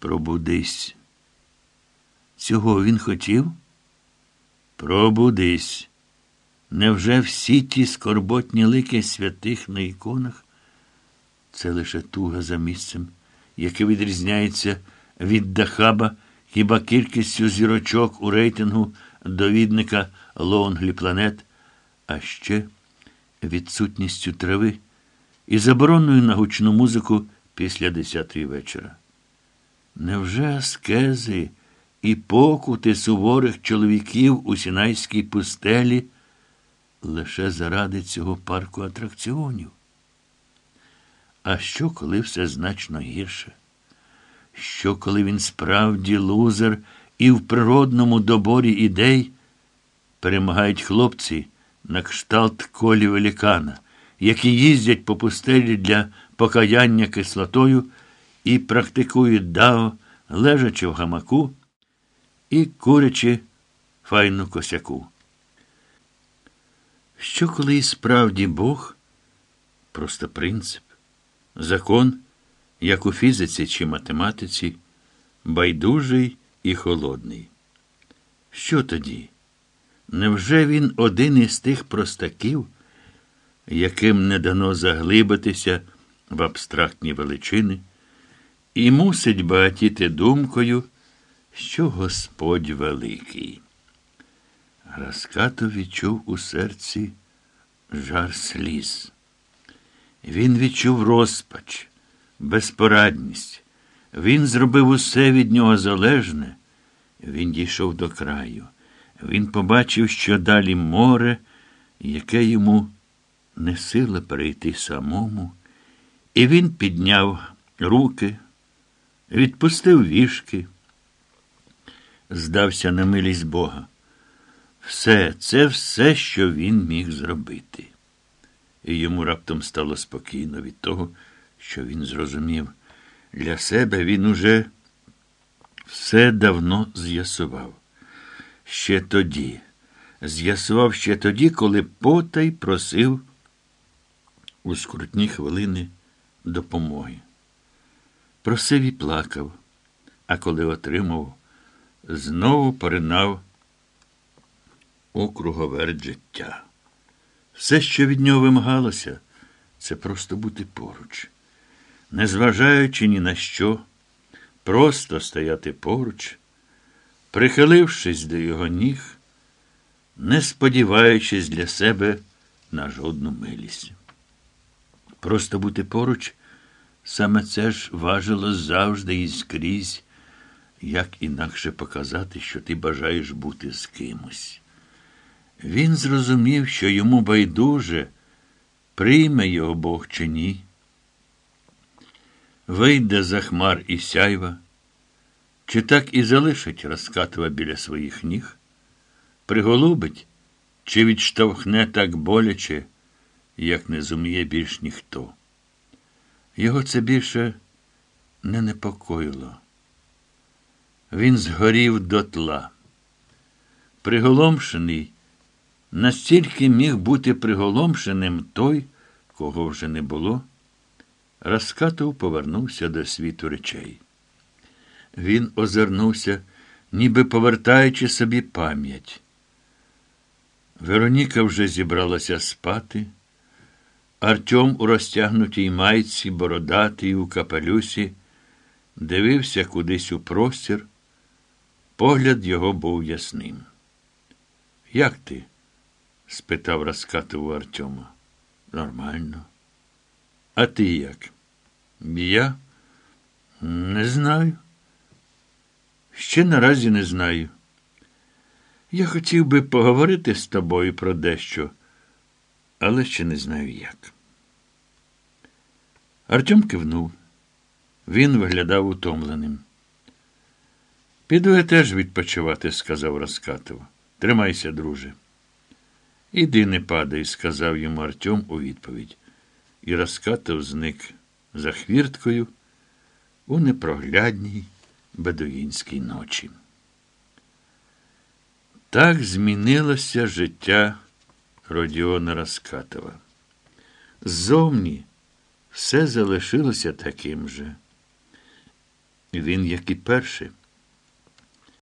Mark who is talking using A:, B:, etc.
A: Пробудись. Цього він хотів? Пробудись. Невже всі ті скорботні лики святих на іконах? Це лише туга за місцем, яке відрізняється від Дахаба хіба кількістю зірочок у рейтингу довідника Лонглі Планет, а ще відсутністю трави і забороною на гучну музику після десятої вечора. Невже аскези і покути суворих чоловіків у Сінайській пустелі лише заради цього парку атракціонів? А що, коли все значно гірше? Що, коли він справді лузер і в природному доборі ідей перемагають хлопці на кшталт колі велікана, які їздять по пустелі для покаяння кислотою і практикують дао, лежачи в гамаку і курячи файну косяку. Що коли і справді Бог просто принцип, закон, як у фізиці чи математиці, байдужий і холодний? Що тоді? Невже він один із тих простаків, яким не дано заглибитися в абстрактні величини, і мусить багатіти думкою, що Господь великий? Раскато відчув у серці жар сліз. Він відчув розпач, безпорадність. Він зробив усе від нього залежне. Він дійшов до краю. Він побачив, що далі море, яке йому не сила перейти самому, і він підняв руки, відпустив вішки, здався на милість Бога. Все, це все, що він міг зробити. І йому раптом стало спокійно від того, що він зрозумів. Для себе він уже все давно з'ясував. Ще тоді, з'ясував ще тоді, коли потай просив у скрутні хвилини допомоги. Просив і плакав, а коли отримав, знову поринав у круговерть життя. Все, що від нього вимагалося, це просто бути поруч, незважаючи ні на що, просто стояти поруч, прихилившись до його ніг, не сподіваючись для себе на жодну милість. Просто бути поруч, саме це ж важило завжди і скрізь, як інакше показати, що ти бажаєш бути з кимось. Він зрозумів, що йому байдуже, прийме його Бог чи ні. Вийде за хмар і сяйва, чи так і залишить Раскатова біля своїх ніг, приголубить, чи відштовхне так боляче, як не зуміє більш ніхто. Його це більше не непокоїло. Він згорів дотла. Приголомшений. Настільки міг бути приголомшеним той, кого вже не було, Раскатов повернувся до світу речей. Він озирнувся, ніби повертаючи собі пам'ять. Вероніка вже зібралася спати. Артем у розтягнутій майці, бородатий у капелюсі, дивився кудись у простір. Погляд його був ясним. Як ти? спитав Раскатов у Артема. Нормально. А ти як? Я? Не знаю. Ще наразі не знаю. Я хотів би поговорити з тобою про дещо, але ще не знаю як. Артем кивнув. Він виглядав утомленим. Піду я теж відпочивати, сказав Раскатов. Тримайся, друже. Іди не падай, сказав йому Артем у відповідь. І Раскатов зник за хвірткою у непроглядній бедуїнській ночі. Так змінилося життя Родіона Раскатова. Ззовні все залишилося таким же. Він, як і перший,